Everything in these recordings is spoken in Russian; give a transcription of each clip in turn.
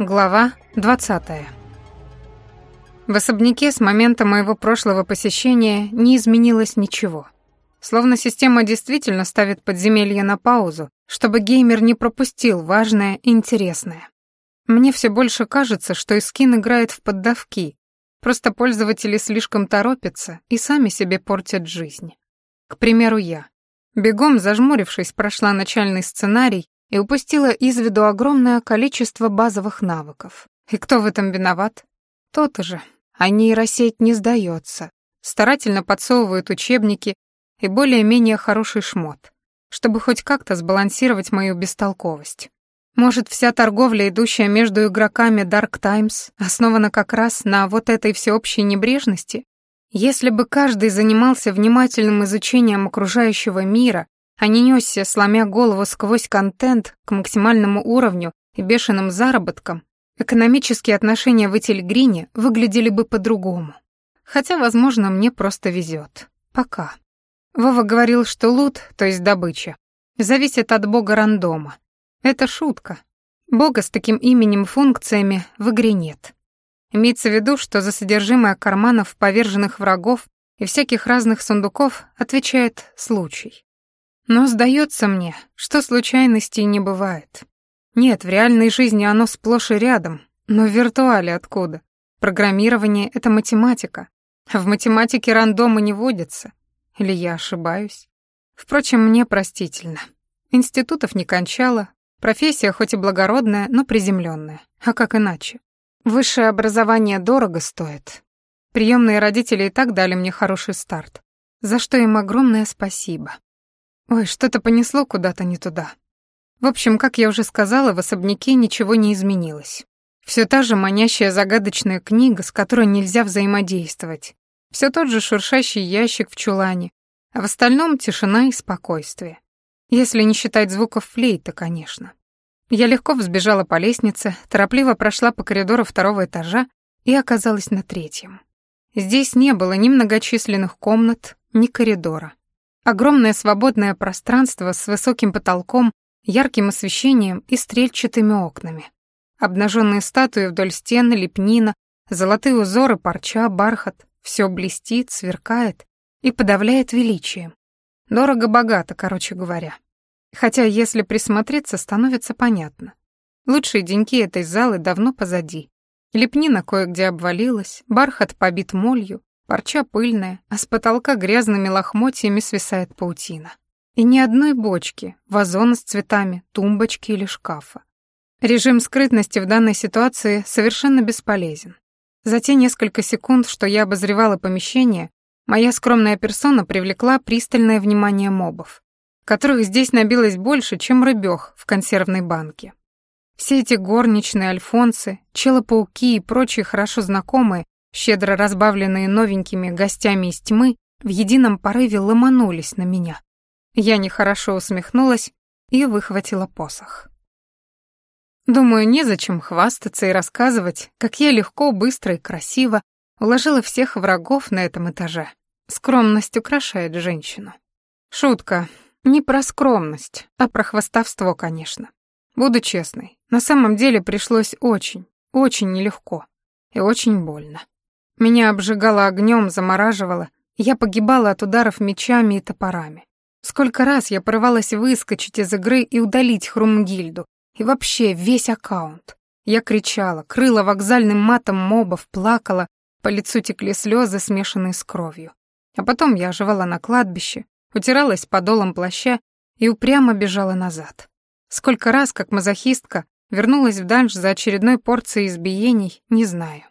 Глава 20. В особняке с момента моего прошлого посещения не изменилось ничего. Словно система действительно ставит подземелье на паузу, чтобы геймер не пропустил важное и интересное. Мне все больше кажется, что Искин играет в поддавки, просто пользователи слишком торопятся и сами себе портят жизнь. К примеру, я. Бегом зажмурившись, прошла начальный сценарий и упустила из виду огромное количество базовых навыков. И кто в этом виноват? Тот же. А нейросеть не сдается. Старательно подсовывают учебники и более-менее хороший шмот, чтобы хоть как-то сбалансировать мою бестолковость. Может, вся торговля, идущая между игроками Dark Times, основана как раз на вот этой всеобщей небрежности? Если бы каждый занимался внимательным изучением окружающего мира а не несся, сломя голову сквозь контент к максимальному уровню и бешеным заработкам, экономические отношения в Этельгрине выглядели бы по-другому. Хотя, возможно, мне просто везет. Пока. Вова говорил, что лут, то есть добыча, зависит от бога рандома. Это шутка. Бога с таким именем функциями в игре нет. Имеется в виду, что за содержимое карманов поверженных врагов и всяких разных сундуков отвечает случай. Но сдается мне, что случайностей не бывает. Нет, в реальной жизни оно сплошь и рядом, но в виртуале откуда? Программирование — это математика. В математике рандомы не водятся. Или я ошибаюсь? Впрочем, мне простительно. Институтов не кончала, профессия хоть и благородная, но приземленная. А как иначе? Высшее образование дорого стоит. Приемные родители и так дали мне хороший старт, за что им огромное спасибо. Ой, что-то понесло куда-то не туда. В общем, как я уже сказала, в особняке ничего не изменилось. Все та же манящая загадочная книга, с которой нельзя взаимодействовать. Все тот же шуршащий ящик в чулане, а в остальном тишина и спокойствие. Если не считать звуков флейта, конечно. Я легко взбежала по лестнице, торопливо прошла по коридору второго этажа и оказалась на третьем. Здесь не было ни многочисленных комнат, ни коридора. Огромное свободное пространство с высоким потолком, ярким освещением и стрельчатыми окнами. Обнаженные статуи вдоль стен, лепнина, золотые узоры, парча, бархат. Все блестит, сверкает и подавляет величием. Дорого-богато, короче говоря. Хотя, если присмотреться, становится понятно. Лучшие деньки этой залы давно позади. Лепнина кое-где обвалилась, бархат побит молью, Парча пыльная, а с потолка грязными лохмотьями свисает паутина. И ни одной бочки, вазона с цветами, тумбочки или шкафа. Режим скрытности в данной ситуации совершенно бесполезен. За те несколько секунд, что я обозревала помещение, моя скромная персона привлекла пристальное внимание мобов, которых здесь набилось больше, чем рыбёх в консервной банке. Все эти горничные, альфонсы, челопауки и прочие хорошо знакомые щедро разбавленные новенькими гостями из тьмы, в едином порыве ломанулись на меня. Я нехорошо усмехнулась и выхватила посох. Думаю, незачем хвастаться и рассказывать, как я легко, быстро и красиво уложила всех врагов на этом этаже. Скромность украшает женщину. Шутка. Не про скромность, а про хвастовство, конечно. Буду честной, на самом деле пришлось очень, очень нелегко и очень больно. Меня обжигало огнем, замораживало, я погибала от ударов мечами и топорами. Сколько раз я порывалась выскочить из игры и удалить Хрумгильду, и вообще весь аккаунт. Я кричала, крыла вокзальным матом мобов, плакала, по лицу текли слезы, смешанные с кровью. А потом я оживала на кладбище, утиралась подолом плаща и упрямо бежала назад. Сколько раз, как мазохистка, вернулась в данж за очередной порцией избиений, не знаю.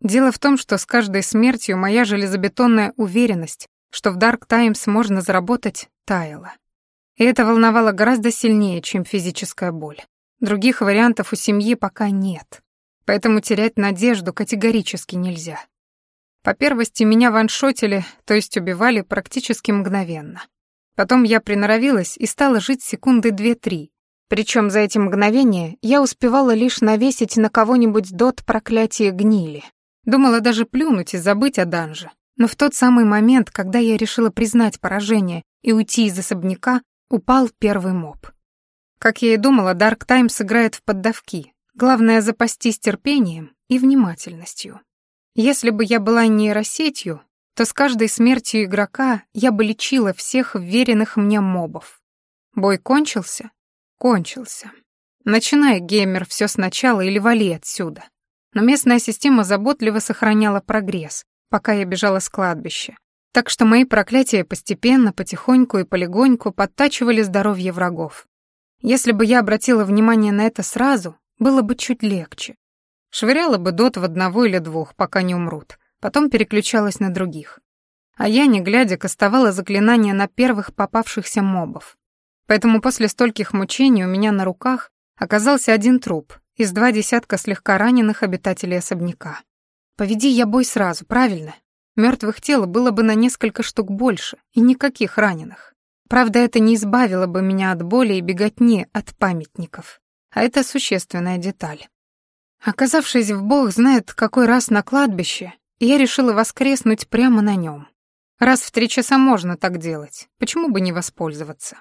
Дело в том, что с каждой смертью моя железобетонная уверенность, что в Dark Times можно заработать, таяла. И это волновало гораздо сильнее, чем физическая боль. Других вариантов у семьи пока нет. Поэтому терять надежду категорически нельзя. По первости меня ваншотили, то есть убивали практически мгновенно. Потом я приноровилась и стала жить секунды две-три. Причем за эти мгновения я успевала лишь навесить на кого-нибудь дот проклятия гнили. Думала даже плюнуть и забыть о данже. Но в тот самый момент, когда я решила признать поражение и уйти из особняка, упал первый моб. Как я и думала, Dark Times играет в поддавки. Главное — запастись терпением и внимательностью. Если бы я была нейросетью, то с каждой смертью игрока я бы лечила всех веренных мне мобов. Бой кончился? Кончился. Начинай, геймер, все сначала или вали отсюда. Но местная система заботливо сохраняла прогресс, пока я бежала с кладбища. Так что мои проклятия постепенно, потихоньку и полегоньку подтачивали здоровье врагов. Если бы я обратила внимание на это сразу, было бы чуть легче. Швыряла бы дот в одного или двух, пока не умрут, потом переключалась на других. А я, не глядя, кастовала заклинания на первых попавшихся мобов. Поэтому после стольких мучений у меня на руках оказался один труп из два десятка слегка раненых обитателей особняка. Поведи я бой сразу, правильно? Мертвых тел было бы на несколько штук больше, и никаких раненых. Правда, это не избавило бы меня от боли и беготни от памятников. А это существенная деталь. Оказавшись в бог знает какой раз на кладбище, я решила воскреснуть прямо на нем. Раз в три часа можно так делать, почему бы не воспользоваться?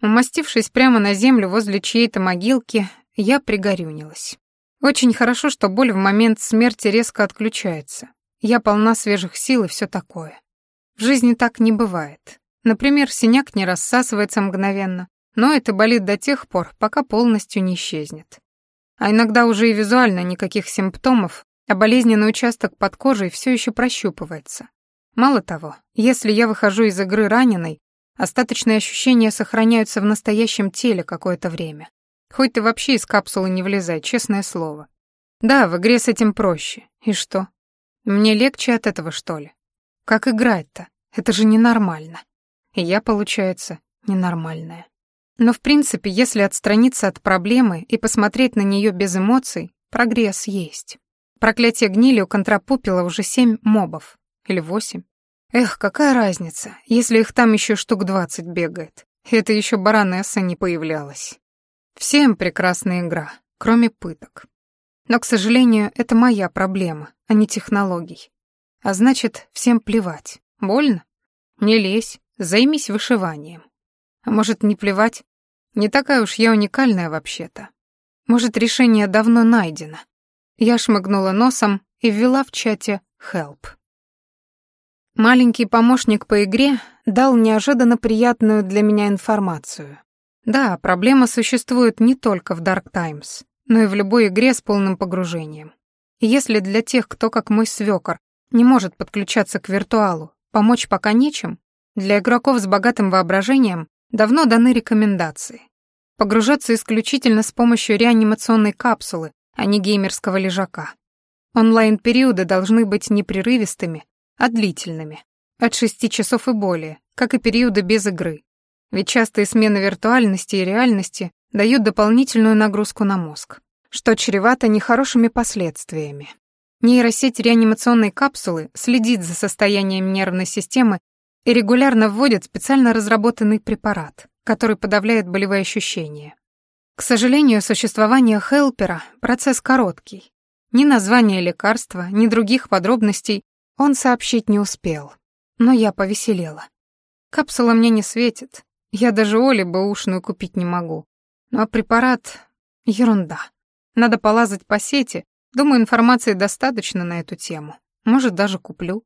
Умастившись прямо на землю возле чьей-то могилки, я пригорюнилась. Очень хорошо, что боль в момент смерти резко отключается. Я полна свежих сил и все такое. В жизни так не бывает. Например, синяк не рассасывается мгновенно, но это болит до тех пор, пока полностью не исчезнет. А иногда уже и визуально никаких симптомов, а болезненный участок под кожей все еще прощупывается. Мало того, если я выхожу из игры раненой, остаточные ощущения сохраняются в настоящем теле какое-то время. Хоть ты вообще из капсулы не влезай, честное слово. Да, в игре с этим проще. И что? Мне легче от этого, что ли? Как играть-то? Это же ненормально. И я, получается, ненормальная. Но в принципе, если отстраниться от проблемы и посмотреть на нее без эмоций, прогресс есть. Проклятие гнили у контрапупила уже семь мобов. Или восемь. Эх, какая разница, если их там еще штук двадцать бегает. Это еще баронесса не появлялась. Всем прекрасная игра, кроме пыток. Но, к сожалению, это моя проблема, а не технологий. А значит, всем плевать. Больно? Не лезь, займись вышиванием. А может, не плевать? Не такая уж я уникальная вообще-то. Может, решение давно найдено. Я шмыгнула носом и ввела в чате «Help». Маленький помощник по игре дал неожиданно приятную для меня информацию. Да, проблема существует не только в Dark Times но и в любой игре с полным погружением. И если для тех, кто, как мой свёкор, не может подключаться к виртуалу, помочь пока нечем, для игроков с богатым воображением давно даны рекомендации. Погружаться исключительно с помощью реанимационной капсулы, а не геймерского лежака. Онлайн-периоды должны быть непрерывистыми, а длительными. От шести часов и более, как и периоды без игры. Ведь частые смены виртуальности и реальности дают дополнительную нагрузку на мозг, что чревато нехорошими последствиями. Нейросеть реанимационной капсулы следит за состоянием нервной системы и регулярно вводит специально разработанный препарат, который подавляет болевые ощущения. К сожалению, существование Хелпера — процесс короткий. Ни названия лекарства, ни других подробностей он сообщить не успел. Но я повеселела. Капсула мне не светит. Я даже Оле бэушную купить не могу. Ну а препарат — ерунда. Надо полазать по сети. Думаю, информации достаточно на эту тему. Может, даже куплю.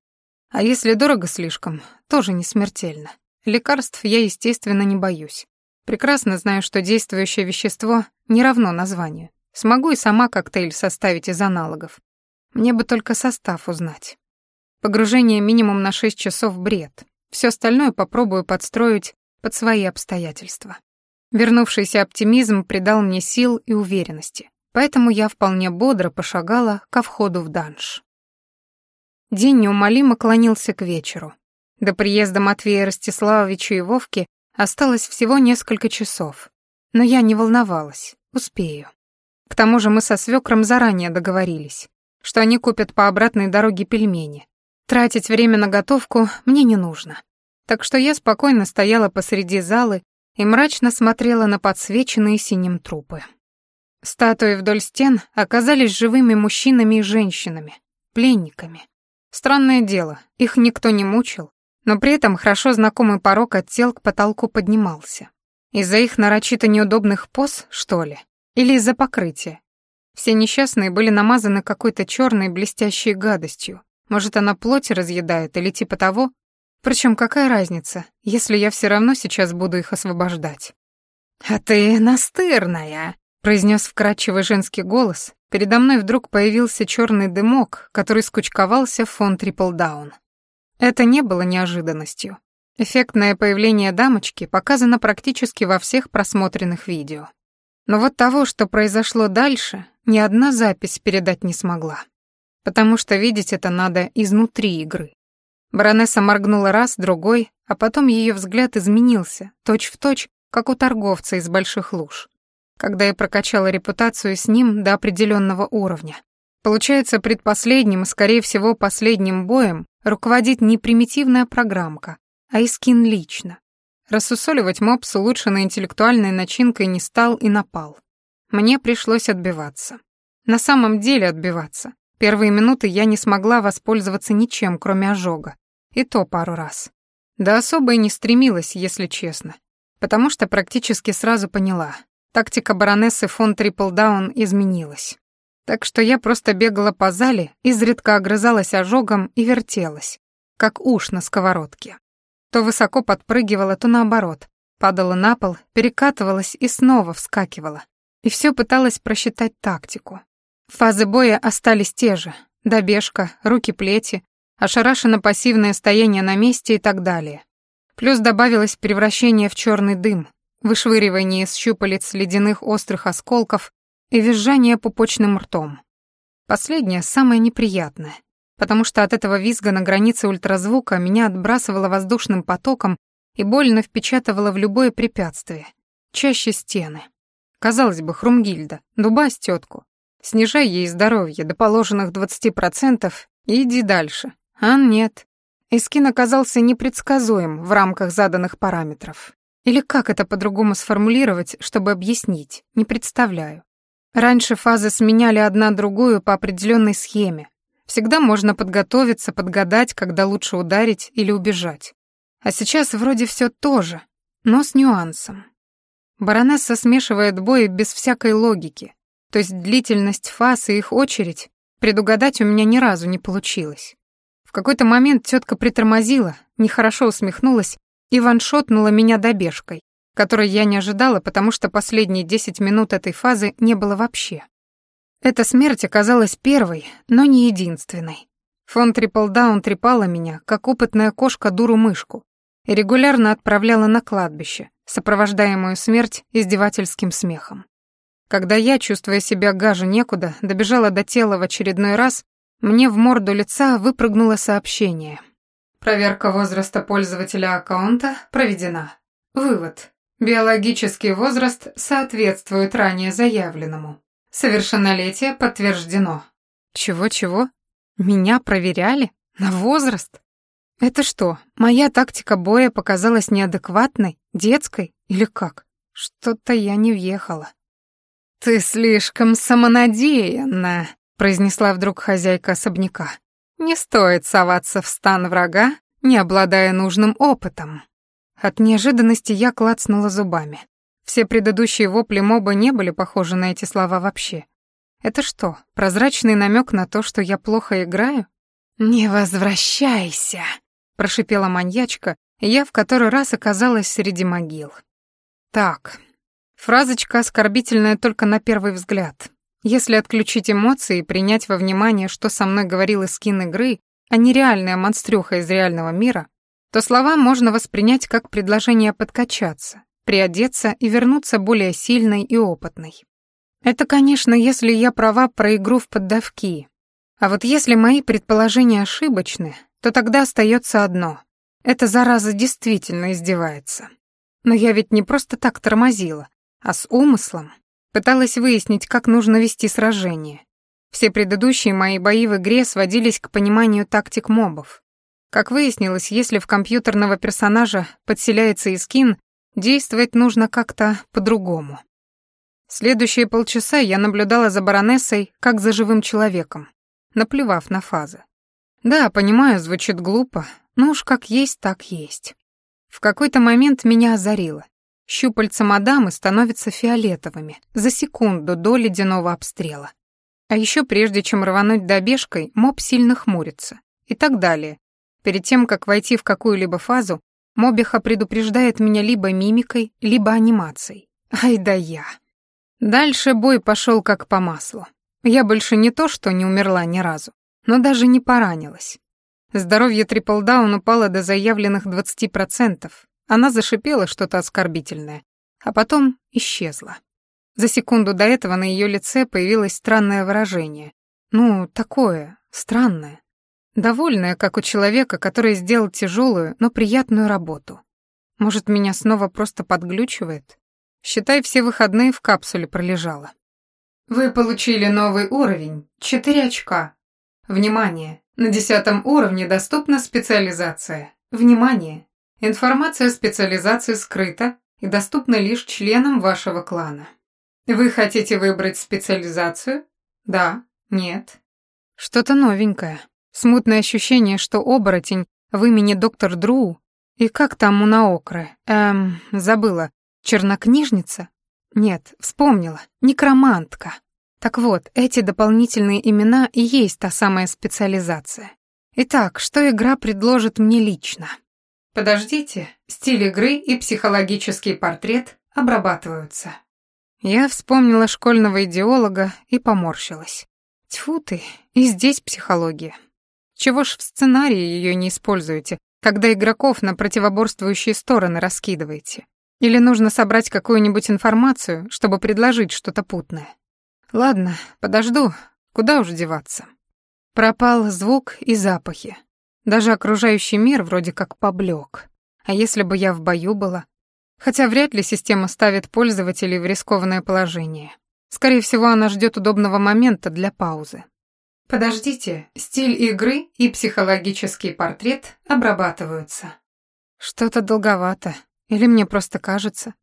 А если дорого слишком, тоже не смертельно. Лекарств я, естественно, не боюсь. Прекрасно знаю, что действующее вещество не равно названию. Смогу и сама коктейль составить из аналогов. Мне бы только состав узнать. Погружение минимум на 6 часов — бред. Все остальное попробую подстроить под свои обстоятельства. Вернувшийся оптимизм придал мне сил и уверенности, поэтому я вполне бодро пошагала ко входу в данж. День неумолимо клонился к вечеру. До приезда Матвея Ростиславовича и Вовки осталось всего несколько часов. Но я не волновалась, успею. К тому же мы со свекром заранее договорились, что они купят по обратной дороге пельмени. Тратить время на готовку мне не нужно. Так что я спокойно стояла посреди залы и мрачно смотрела на подсвеченные синим трупы. Статуи вдоль стен оказались живыми мужчинами и женщинами, пленниками. Странное дело, их никто не мучил, но при этом хорошо знакомый порог от тел к потолку поднимался. Из-за их нарочито неудобных поз, что ли? Или из-за покрытия? Все несчастные были намазаны какой-то черной блестящей гадостью. Может, она плоть разъедает или типа того? Причем какая разница, если я все равно сейчас буду их освобождать? «А ты настырная», — произнес вкрадчивый женский голос. Передо мной вдруг появился черный дымок, который скучковался в фон Триплдаун. Это не было неожиданностью. Эффектное появление дамочки показано практически во всех просмотренных видео. Но вот того, что произошло дальше, ни одна запись передать не смогла. Потому что видеть это надо изнутри игры. Баронесса моргнула раз, другой, а потом ее взгляд изменился, точь-в-точь, точь, как у торговца из больших луж. Когда я прокачала репутацию с ним до определенного уровня. Получается, предпоследним скорее всего, последним боем руководит не примитивная программка, а Искин лично. Рассусоливать с улучшенной интеллектуальной начинкой не стал и напал. Мне пришлось отбиваться. На самом деле отбиваться. Первые минуты я не смогла воспользоваться ничем, кроме ожога. И то пару раз. Да особо и не стремилась, если честно. Потому что практически сразу поняла. Тактика баронессы фон Триплдаун изменилась. Так что я просто бегала по зале, изредка огрызалась ожогом и вертелась, как уж на сковородке. То высоко подпрыгивала, то наоборот. Падала на пол, перекатывалась и снова вскакивала. И все пыталась просчитать тактику. Фазы боя остались те же. Добежка, руки-плети, ошарашенно-пассивное стояние на месте и так далее. Плюс добавилось превращение в черный дым, вышвыривание из щупалец ледяных острых осколков и визжание пупочным ртом. Последнее самое неприятное потому что от этого визга на границе ультразвука меня отбрасывало воздушным потоком и больно впечатывало в любое препятствие, чаще стены. Казалось бы, Хрумгильда, дубась тетку, снижай ей здоровье до положенных 20% и иди дальше. А нет. Эскин оказался непредсказуем в рамках заданных параметров. Или как это по-другому сформулировать, чтобы объяснить, не представляю. Раньше фазы сменяли одна другую по определенной схеме, Всегда можно подготовиться, подгадать, когда лучше ударить или убежать. А сейчас вроде все то же, но с нюансом. Баронесса смешивает бои без всякой логики, то есть длительность фаз и их очередь предугадать у меня ни разу не получилось. Какой-то момент тетка притормозила, нехорошо усмехнулась и ваншотнула меня добежкой, которой я не ожидала, потому что последние десять минут этой фазы не было вообще. Эта смерть оказалась первой, но не единственной. Фон Триплдаун трепала меня, как опытная кошка дуру-мышку, и регулярно отправляла на кладбище, сопровождаемую смерть издевательским смехом. Когда я, чувствуя себя гаже некуда, добежала до тела в очередной раз, мне в морду лица выпрыгнуло сообщение. Проверка возраста пользователя аккаунта проведена. Вывод. Биологический возраст соответствует ранее заявленному. Совершеннолетие подтверждено. Чего-чего? Меня проверяли? На возраст? Это что, моя тактика боя показалась неадекватной, детской или как? Что-то я не въехала. «Ты слишком самонадеянна», — произнесла вдруг хозяйка особняка. «Не стоит соваться в стан врага, не обладая нужным опытом». От неожиданности я клацнула зубами. Все предыдущие вопли моба не были похожи на эти слова вообще. Это что, прозрачный намек на то, что я плохо играю? «Не возвращайся», — прошипела маньячка, и я в который раз оказалась среди могил. Так, фразочка оскорбительная только на первый взгляд. Если отключить эмоции и принять во внимание, что со мной говорил скин игры, а не реальная монстрюха из реального мира, то слова можно воспринять как предложение подкачаться, приодеться и вернуться более сильной и опытной. Это, конечно, если я права про игру в поддавки. А вот если мои предположения ошибочны, то тогда остается одно. Эта зараза действительно издевается. Но я ведь не просто так тормозила, а с умыслом. Пыталась выяснить, как нужно вести сражение. Все предыдущие мои бои в игре сводились к пониманию тактик мобов. Как выяснилось, если в компьютерного персонажа подселяется искин, Действовать нужно как-то по-другому. Следующие полчаса я наблюдала за баронессой, как за живым человеком, наплевав на фазы. Да, понимаю, звучит глупо, но уж как есть, так есть. В какой-то момент меня озарило. Щупальца мадамы становятся фиолетовыми за секунду до ледяного обстрела. А еще прежде чем рвануть добежкой, моб сильно хмурится. И так далее. Перед тем, как войти в какую-либо фазу, мобиха предупреждает меня либо мимикой, либо анимацией. Ай да я. Дальше бой пошел как по маслу. Я больше не то, что не умерла ни разу, но даже не поранилась. Здоровье Триплдаун упало до заявленных 20%. Она зашипела что-то оскорбительное, а потом исчезла. За секунду до этого на ее лице появилось странное выражение. Ну, такое, странное. Довольное, как у человека, который сделал тяжелую, но приятную работу. Может, меня снова просто подглючивает? Считай, все выходные в капсуле пролежала. Вы получили новый уровень, 4 очка. Внимание! На десятом уровне доступна специализация. Внимание! Информация о специализации скрыта и доступна лишь членам вашего клана. Вы хотите выбрать специализацию? Да, нет. Что-то новенькое. Смутное ощущение, что оборотень в имени доктор Дру и как там у Наокры? Эм, забыла. Чернокнижница? Нет, вспомнила. Некромантка. Так вот, эти дополнительные имена и есть та самая специализация. Итак, что игра предложит мне лично? Подождите, стиль игры и психологический портрет обрабатываются. Я вспомнила школьного идеолога и поморщилась. Тьфу ты, и здесь психология. Чего ж в сценарии ее не используете, когда игроков на противоборствующие стороны раскидываете? Или нужно собрать какую-нибудь информацию, чтобы предложить что-то путное? Ладно, подожду, куда уж деваться. Пропал звук и запахи. Даже окружающий мир вроде как поблек. А если бы я в бою была, Хотя вряд ли система ставит пользователей в рискованное положение. Скорее всего, она ждет удобного момента для паузы. Подождите, стиль игры и психологический портрет обрабатываются. Что-то долговато, или мне просто кажется.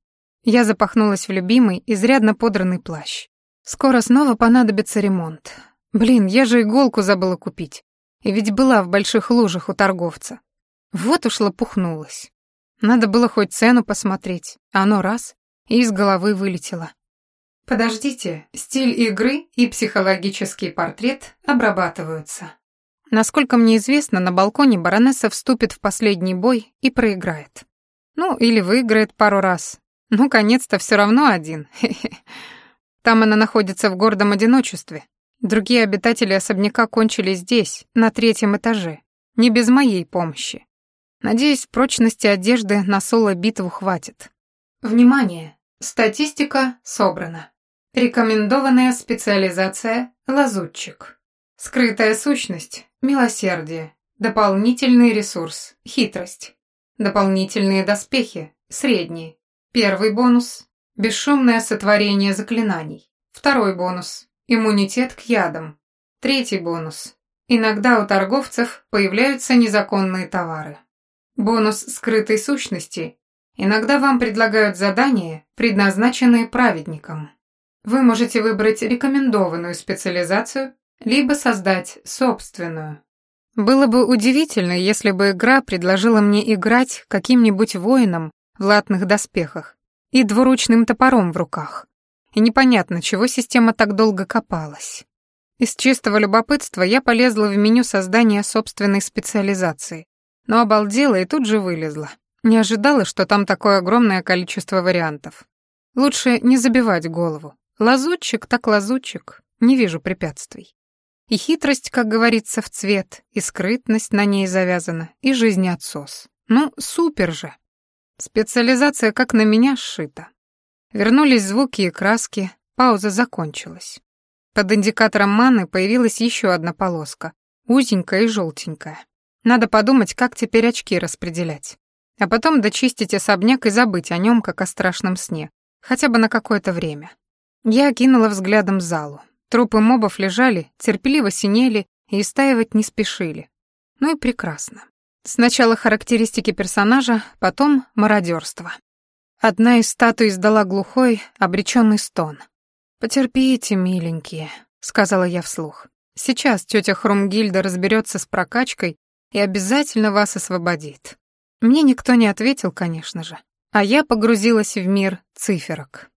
Я запахнулась в любимый, изрядно подранный плащ. Скоро снова понадобится ремонт. Блин, я же иголку забыла купить. И ведь была в больших лужах у торговца. Вот уж лопухнулась. Надо было хоть цену посмотреть, оно раз — и из головы вылетело. Подождите, стиль игры и психологический портрет обрабатываются. Насколько мне известно, на балконе баронесса вступит в последний бой и проиграет. Ну, или выиграет пару раз. Ну, конец-то все равно один. Там она находится в гордом одиночестве. Другие обитатели особняка кончили здесь, на третьем этаже, не без моей помощи. Надеюсь, прочности одежды на соло-битву хватит. Внимание! Статистика собрана. Рекомендованная специализация – лазутчик. Скрытая сущность – милосердие. Дополнительный ресурс – хитрость. Дополнительные доспехи – средние. Первый бонус – бесшумное сотворение заклинаний. Второй бонус – иммунитет к ядам. Третий бонус – иногда у торговцев появляются незаконные товары. Бонус скрытой сущности. Иногда вам предлагают задания, предназначенные праведникам. Вы можете выбрать рекомендованную специализацию, либо создать собственную. Было бы удивительно, если бы игра предложила мне играть каким-нибудь воином в латных доспехах и двуручным топором в руках. И непонятно, чего система так долго копалась. Из чистого любопытства я полезла в меню создания собственной специализации но обалдела и тут же вылезла. Не ожидала, что там такое огромное количество вариантов. Лучше не забивать голову. Лазутчик так лазутчик, не вижу препятствий. И хитрость, как говорится, в цвет, и скрытность на ней завязана, и жизнеотсос. Ну, супер же. Специализация как на меня сшита. Вернулись звуки и краски, пауза закончилась. Под индикатором маны появилась еще одна полоска, узенькая и желтенькая. Надо подумать, как теперь очки распределять. А потом дочистить особняк и забыть о нем, как о страшном сне. Хотя бы на какое-то время. Я окинула взглядом залу. Трупы мобов лежали, терпеливо синели и истаивать не спешили. Ну и прекрасно. Сначала характеристики персонажа, потом мародерство. Одна из статуй издала глухой, обреченный стон. «Потерпите, миленькие», — сказала я вслух. «Сейчас тетя Хрумгильда разберется с прокачкой и обязательно вас освободит. Мне никто не ответил, конечно же, а я погрузилась в мир циферок.